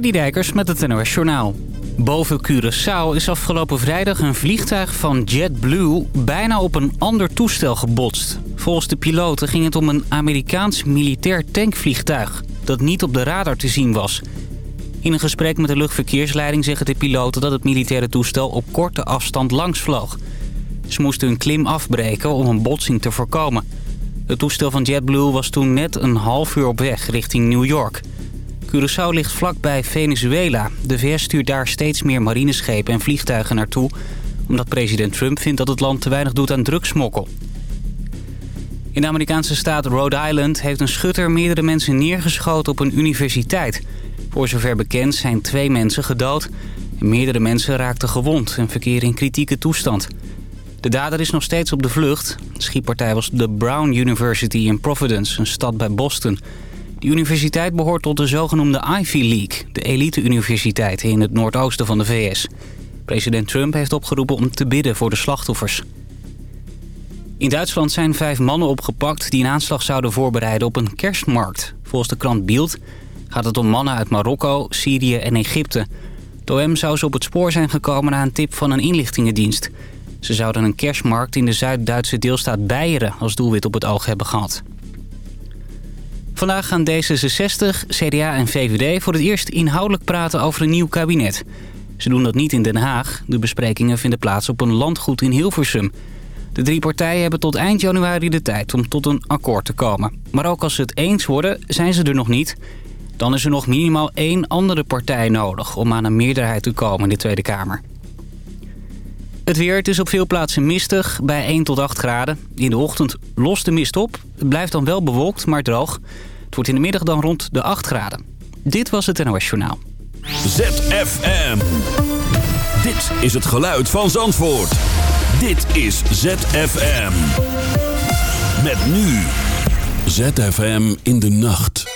Dijkers met het NOS Journaal. Boven Curaçao is afgelopen vrijdag een vliegtuig van JetBlue bijna op een ander toestel gebotst. Volgens de piloten ging het om een Amerikaans militair tankvliegtuig dat niet op de radar te zien was. In een gesprek met de luchtverkeersleiding zeggen de piloten dat het militaire toestel op korte afstand langs vloog. Ze moesten hun klim afbreken om een botsing te voorkomen. Het toestel van JetBlue was toen net een half uur op weg richting New York. Curaçao ligt vlakbij Venezuela. De VS stuurt daar steeds meer marineschepen en vliegtuigen naartoe... omdat president Trump vindt dat het land te weinig doet aan drugsmokkel. In de Amerikaanse staat Rhode Island heeft een schutter meerdere mensen neergeschoten op een universiteit. Voor zover bekend zijn twee mensen gedood en meerdere mensen raakten gewond en verkeren in kritieke toestand. De dader is nog steeds op de vlucht. De schietpartij was de Brown University in Providence, een stad bij Boston. De universiteit behoort tot de zogenoemde Ivy League, de elite-universiteit in het noordoosten van de VS. President Trump heeft opgeroepen om te bidden voor de slachtoffers. In Duitsland zijn vijf mannen opgepakt die een aanslag zouden voorbereiden op een kerstmarkt. Volgens de krant Bild gaat het om mannen uit Marokko, Syrië en Egypte. De OM zou ze op het spoor zijn gekomen na een tip van een inlichtingendienst. Ze zouden een kerstmarkt in de Zuid-Duitse deelstaat Beieren als doelwit op het oog hebben gehad. Vandaag gaan D66, CDA en VVD voor het eerst inhoudelijk praten over een nieuw kabinet. Ze doen dat niet in Den Haag. De besprekingen vinden plaats op een landgoed in Hilversum. De drie partijen hebben tot eind januari de tijd om tot een akkoord te komen. Maar ook als ze het eens worden, zijn ze er nog niet. Dan is er nog minimaal één andere partij nodig om aan een meerderheid te komen in de Tweede Kamer. Het weer, het is op veel plaatsen mistig, bij 1 tot 8 graden. In de ochtend lost de mist op. Het blijft dan wel bewolkt, maar droog. Het wordt in de middag dan rond de 8 graden. Dit was het NOS Journaal. ZFM. Dit is het geluid van Zandvoort. Dit is ZFM. Met nu. ZFM in de nacht.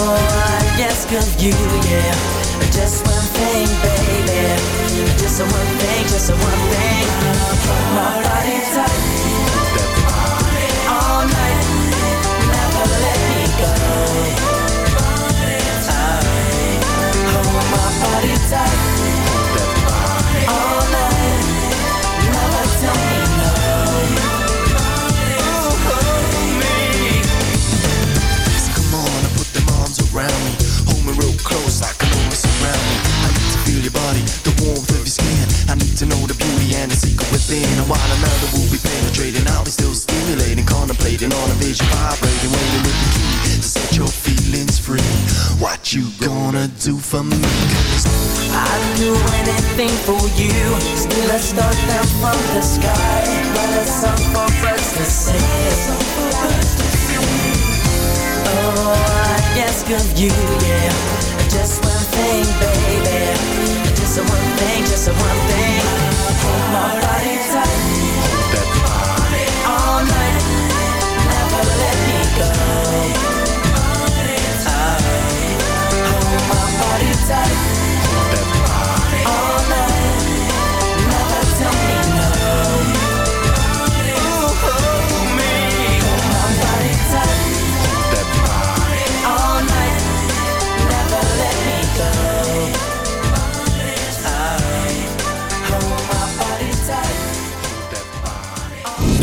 I ask of you, yeah. Just one thing, baby. Just one thing, just one thing. My body tight all night. Never let me go. Hold my body tight while another will be penetrating, I'll be still stimulating, contemplating on a vision, vibrating, waiting with the key to set your feelings free. What you gonna do for me? Cause I'd do anything for you. Still a start down from the sky, but a song for birds to sing. Oh, I ask of you, yeah. Just one thing, baby. Just one thing, just one thing. Hold my body tight. All night. Never let me go. Hold my body tight.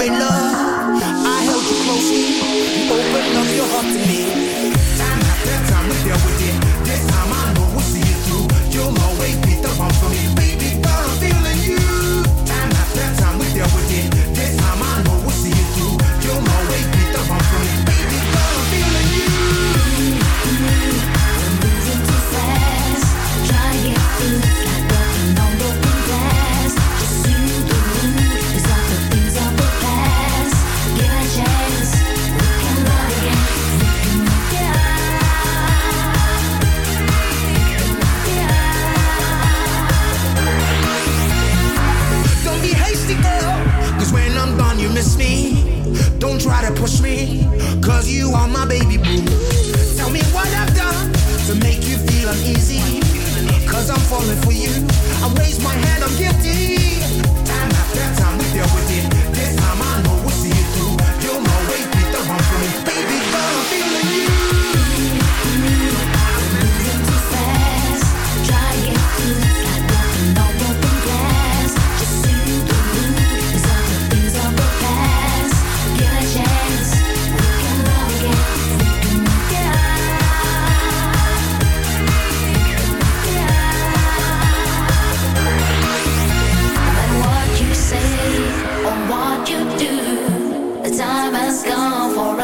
Made love,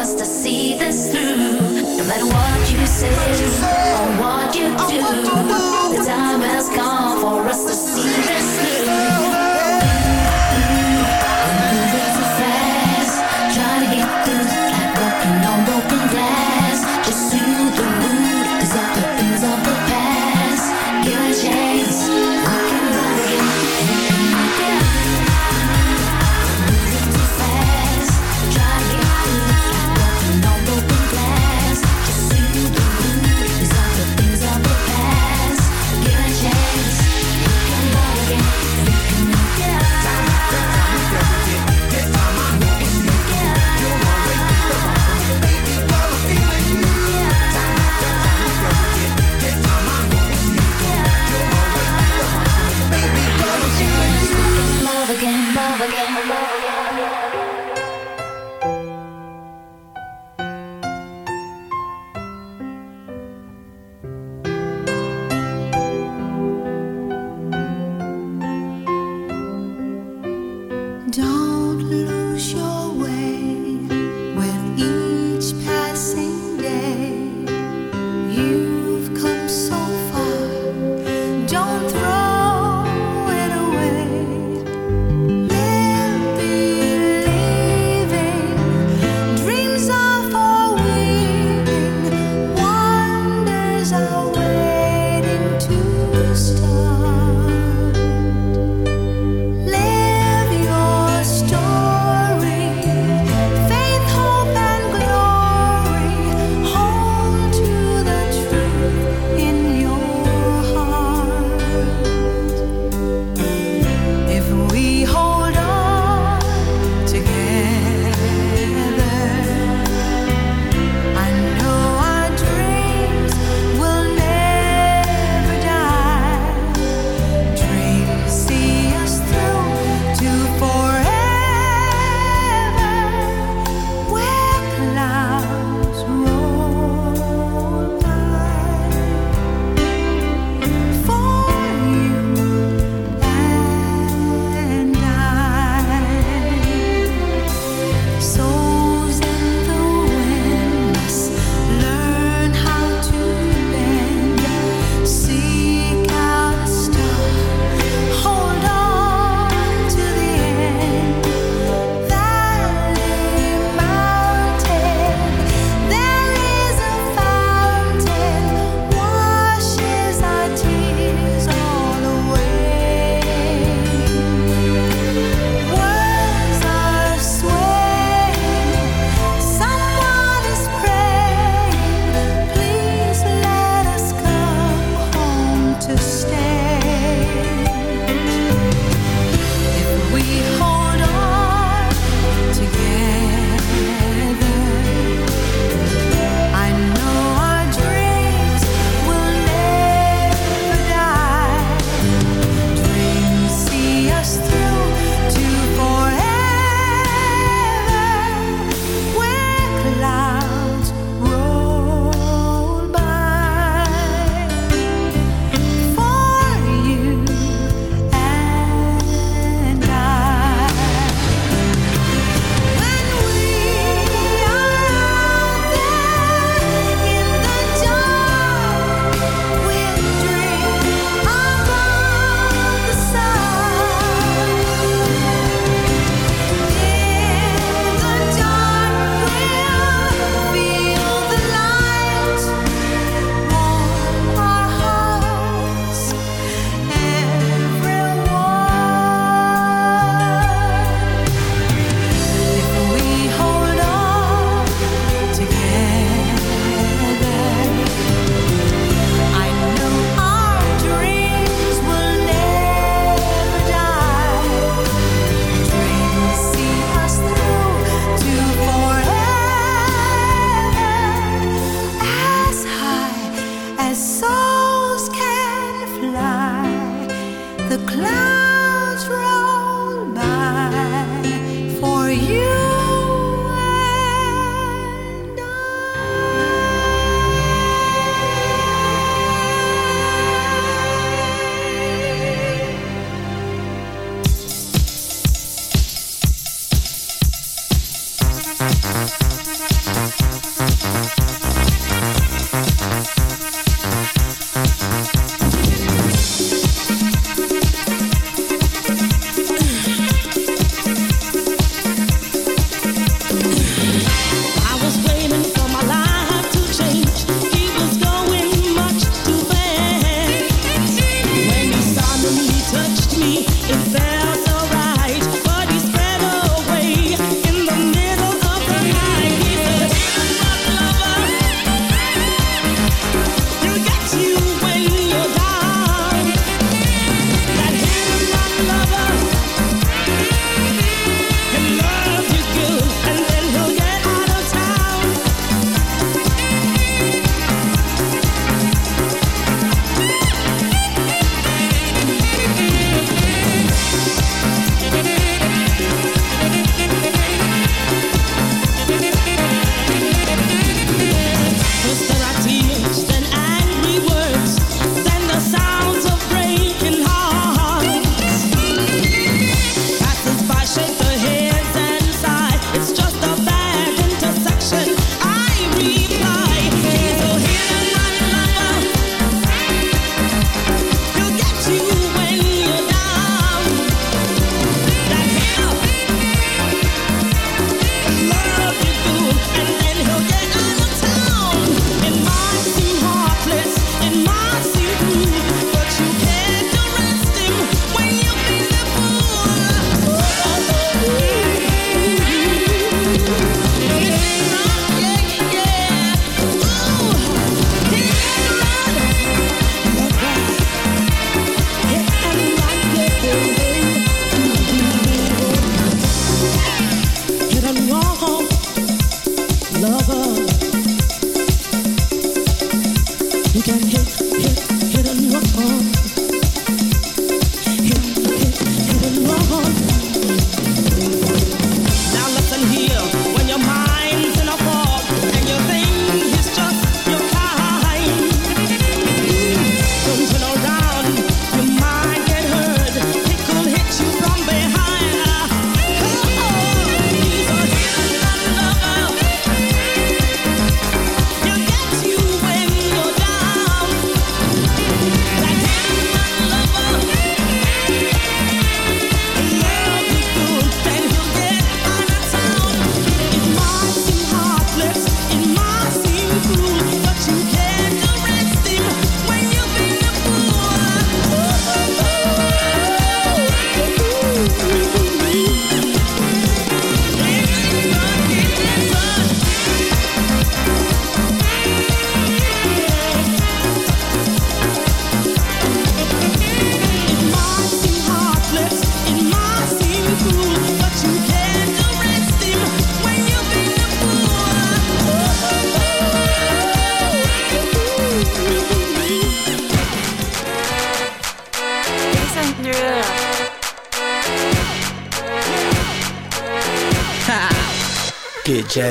us to see this through. No matter what you say or what you do, the time has come for us to see this through.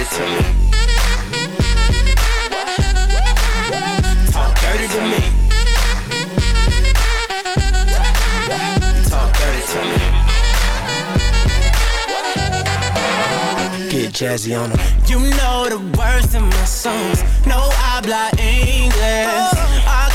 Dirty to me. Talk dirty to me. Talk dirty to me. Get jazzy on them. You know the words in my songs. No habla English.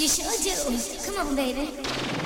You sure do. Come on, baby.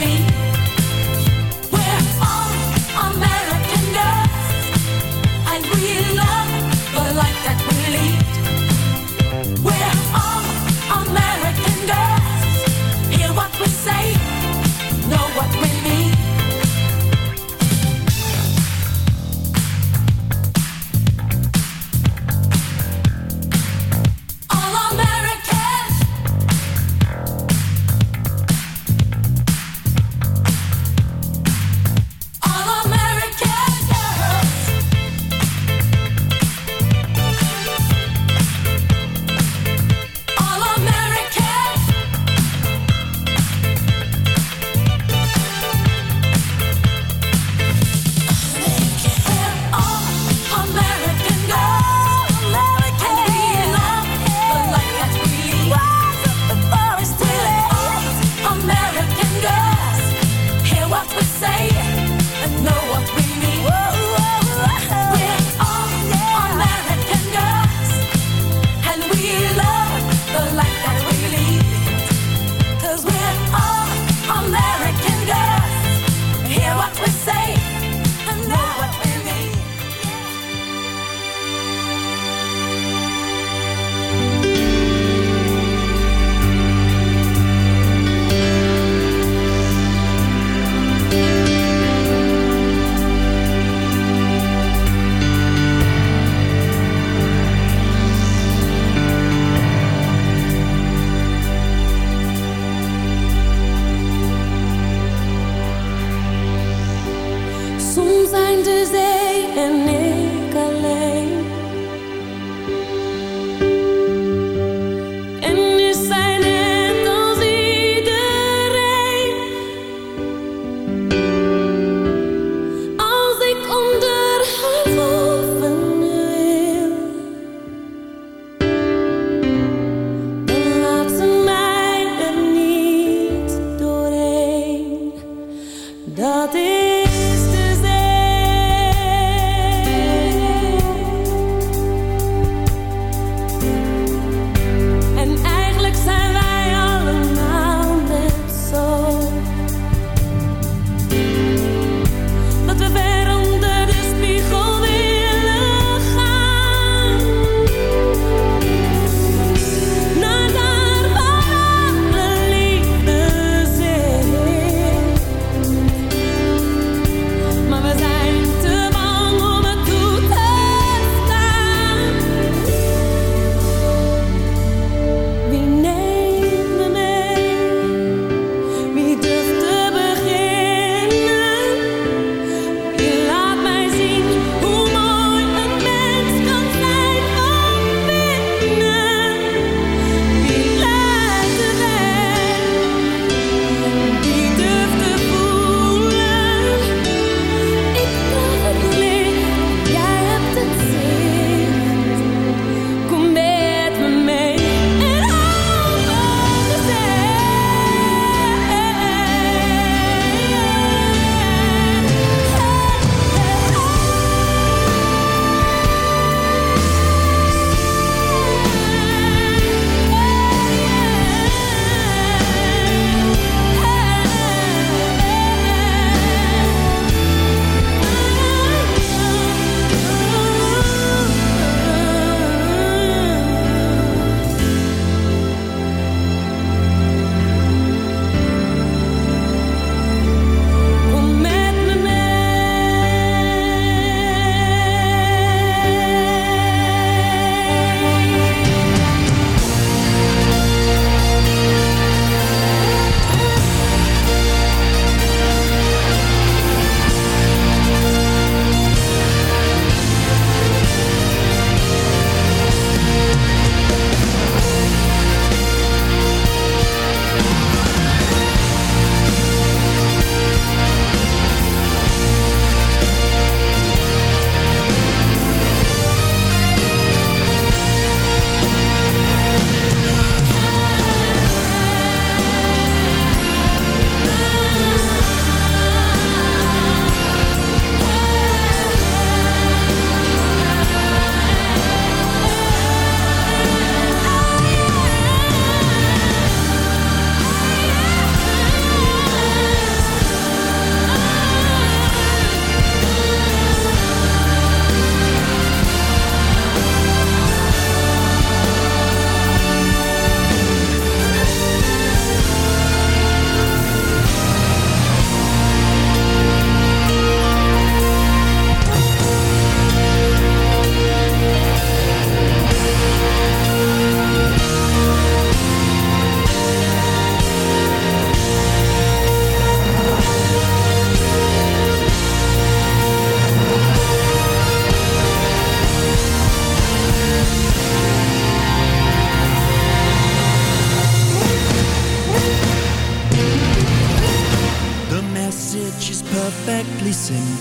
What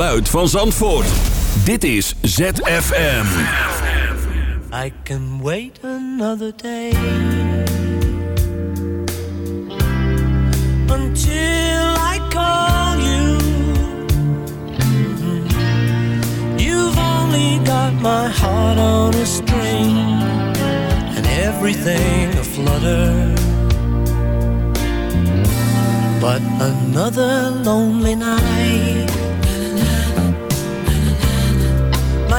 geluid van Zandvoort. Dit is ZFM. I can wait another day. Until I call you. You've only got my heart on a string. And everything aflutter. But another lonely night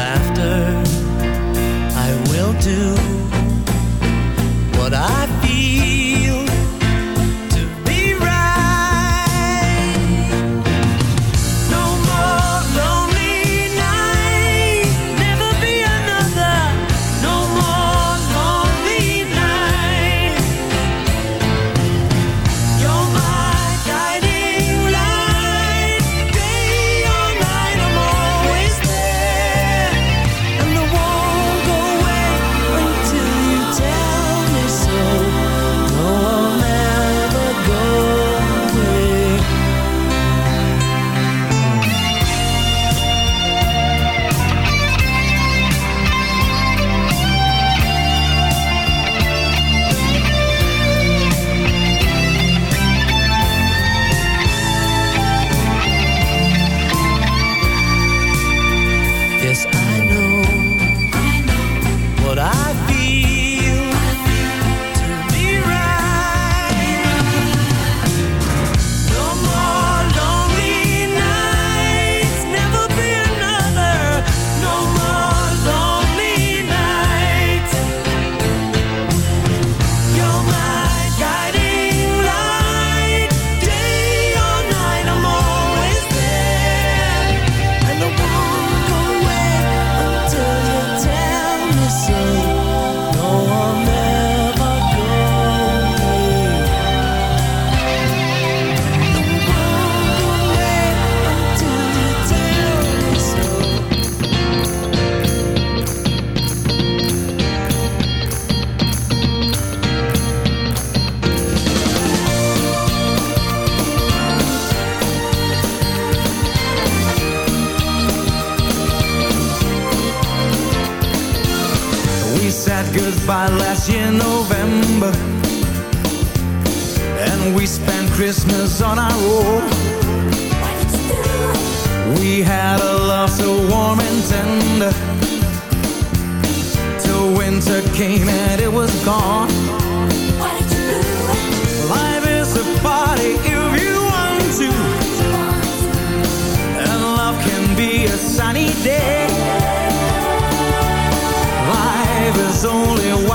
laughter. I will do what I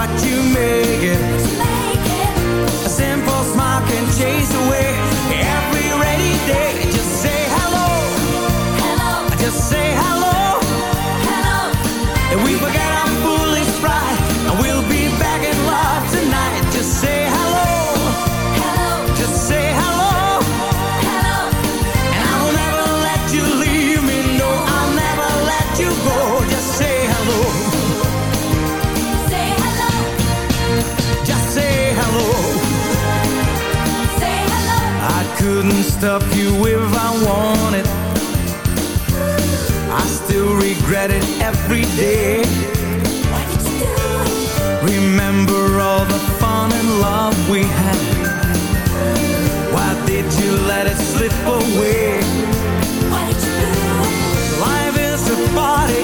what you stuff you if I wanted I still regret it every day. Remember all the fun and love we had. Why did you let it slip away? Why did you do? Life is a party